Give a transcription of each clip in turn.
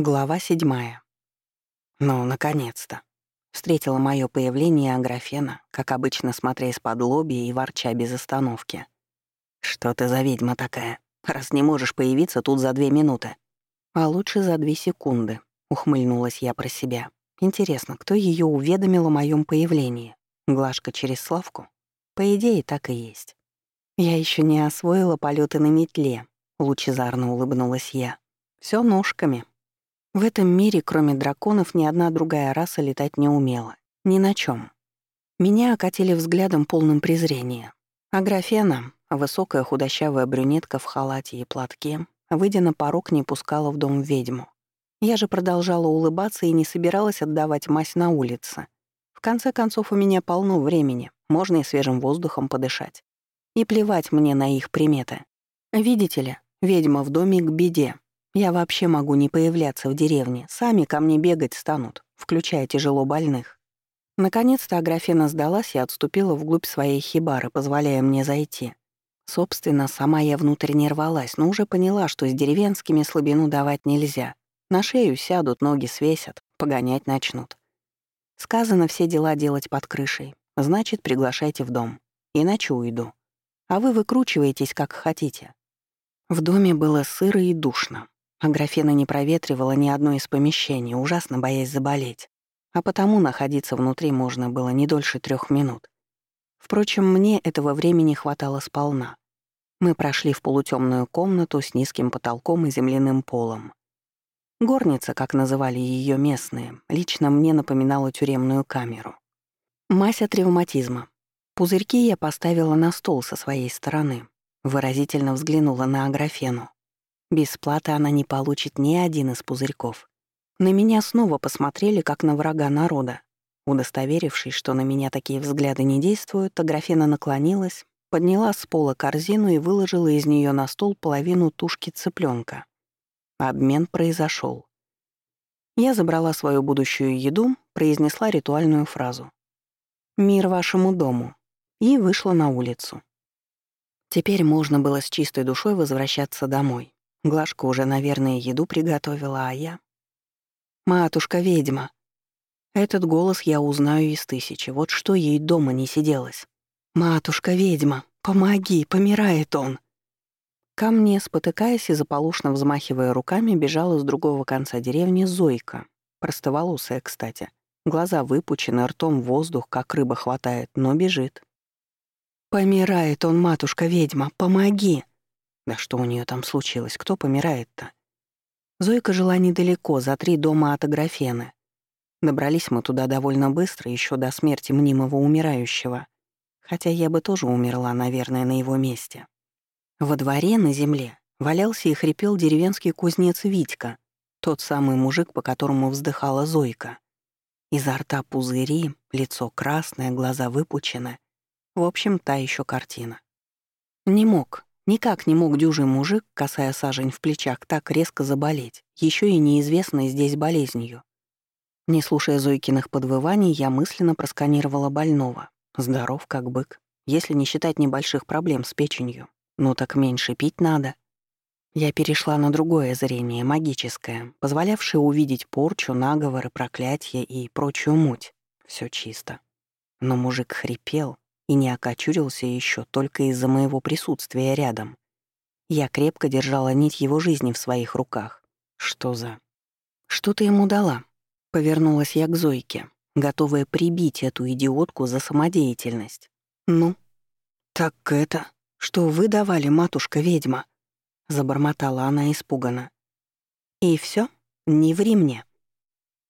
Глава седьмая. Ну, наконец-то. Встретила мое появление Аграфена, как обычно смотря из-под лобья и ворча без остановки. «Что ты за ведьма такая, раз не можешь появиться тут за две минуты?» «А лучше за две секунды», — ухмыльнулась я про себя. «Интересно, кто ее уведомил о моем появлении? Глажка через Славку?» По идее, так и есть. «Я еще не освоила полеты на метле», — лучезарно улыбнулась я. Все ножками, в этом мире, кроме драконов, ни одна другая раса летать не умела. Ни на чем. Меня окатили взглядом полным презрения. А графена, высокая худощавая брюнетка в халате и платке, выйдя на порог, не пускала в дом ведьму. Я же продолжала улыбаться и не собиралась отдавать мазь на улице. В конце концов, у меня полно времени, можно и свежим воздухом подышать. И плевать мне на их приметы. Видите ли, ведьма в доме к беде, я вообще могу не появляться в деревне, сами ко мне бегать станут, включая тяжело больных. Наконец-то Аграфена сдалась и отступила вглубь своей хибары, позволяя мне зайти. Собственно, сама я внутренне рвалась, но уже поняла, что с деревенскими слабину давать нельзя. На шею сядут, ноги свесят, погонять начнут. Сказано все дела делать под крышей. Значит, приглашайте в дом. Иначе уйду. А вы выкручиваетесь, как хотите. В доме было сыро и душно. А графена не проветривала ни одно из помещений, ужасно боясь заболеть. А потому находиться внутри можно было не дольше трех минут. Впрочем, мне этого времени хватало сполна. Мы прошли в полутемную комнату с низким потолком и земляным полом. Горница, как называли ее местные, лично мне напоминала тюремную камеру. Мазь от ревматизма. Пузырьки я поставила на стол со своей стороны. Выразительно взглянула на Аграфену. Без платы она не получит ни один из пузырьков. На меня снова посмотрели, как на врага народа. Удостоверившись, что на меня такие взгляды не действуют, Аграфена наклонилась, подняла с пола корзину и выложила из нее на стол половину тушки цыпленка. Обмен произошел. Я забрала свою будущую еду, произнесла ритуальную фразу. «Мир вашему дому» и вышла на улицу. Теперь можно было с чистой душой возвращаться домой. Глашка уже, наверное, еду приготовила, а я... «Матушка-ведьма!» Этот голос я узнаю из тысячи, вот что ей дома не сиделось. «Матушка-ведьма, помоги, помирает он!» Ко мне, спотыкаясь и заполошно взмахивая руками, бежала с другого конца деревни Зойка. Простоволосая, кстати. Глаза выпучены, ртом воздух, как рыба хватает, но бежит. «Помирает он, матушка-ведьма, помоги!» Да что у нее там случилось? Кто помирает-то? Зойка жила недалеко, за три дома от Аграфены. Добрались мы туда довольно быстро, еще до смерти мнимого умирающего. Хотя я бы тоже умерла, наверное, на его месте. Во дворе, на земле, валялся и хрипел деревенский кузнец Витька, тот самый мужик, по которому вздыхала Зойка. Изо рта пузыри, лицо красное, глаза выпучены. В общем, та еще картина. Не мог, Никак не мог дюжий мужик, касая сажень в плечах, так резко заболеть, еще и неизвестной здесь болезнью. Не слушая Зойкиных подвываний, я мысленно просканировала больного. Здоров, как бык, если не считать небольших проблем с печенью. Ну так меньше пить надо. Я перешла на другое зрение, магическое, позволявшее увидеть порчу, наговоры, проклятия и прочую муть. Все чисто. Но мужик хрипел, и не окочурился еще только из-за моего присутствия рядом. Я крепко держала нить его жизни в своих руках. Что за... «Что ты ему дала?» Повернулась я к Зойке, готовая прибить эту идиотку за самодеятельность. «Ну?» «Так это... Что вы давали, матушка-ведьма?» Забормотала она испуганно. «И все? Не ври мне».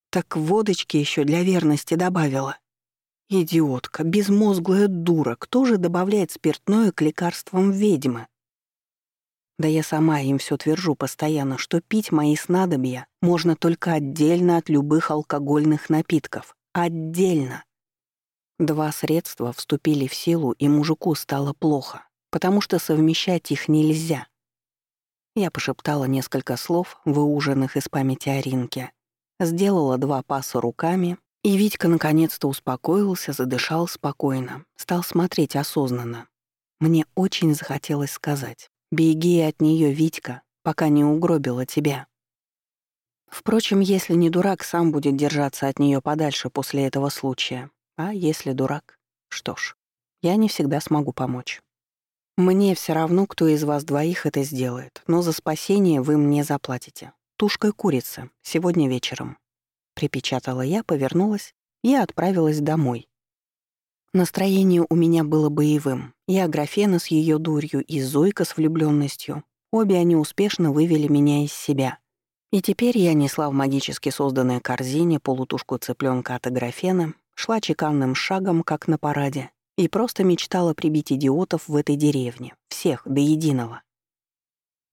«Так водочки еще для верности добавила». Идиотка, безмозглая дура, кто же добавляет спиртное к лекарствам ведьмы? Да я сама им все твержу постоянно, что пить мои снадобья можно только отдельно от любых алкогольных напитков. Отдельно. Два средства вступили в силу, и мужику стало плохо, потому что совмещать их нельзя. Я пошептала несколько слов, выуженных из памяти Аринки, сделала два паса руками и Витька наконец-то успокоился, задышал спокойно, стал смотреть осознанно. Мне очень захотелось сказать «Беги от нее, Витька, пока не угробила тебя». Впрочем, если не дурак, сам будет держаться от нее подальше после этого случая. А если дурак? Что ж, я не всегда смогу помочь. Мне все равно, кто из вас двоих это сделает, но за спасение вы мне заплатите. Тушкой курицы, сегодня вечером. Припечатала я, повернулась и отправилась домой. Настроение у меня было боевым. И Аграфена с ее дурью, и Зойка с влюбленностью. Обе они успешно вывели меня из себя. И теперь я несла в магически созданной корзине полутушку цыпленка от Аграфена, шла чеканным шагом, как на параде, и просто мечтала прибить идиотов в этой деревне, всех до единого.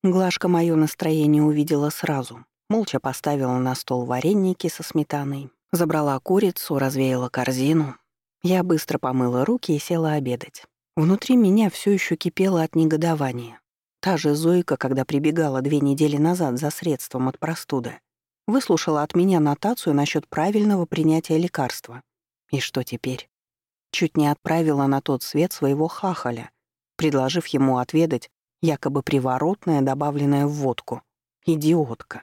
Глашка моё настроение увидела сразу, молча поставила на стол вареники со сметаной, забрала курицу, развеяла корзину. Я быстро помыла руки и села обедать. Внутри меня все еще кипело от негодования. Та же Зойка, когда прибегала две недели назад за средством от простуды, выслушала от меня нотацию насчет правильного принятия лекарства. И что теперь? Чуть не отправила на тот свет своего хахаля, предложив ему отведать якобы приворотное, добавленное в водку. Идиотка.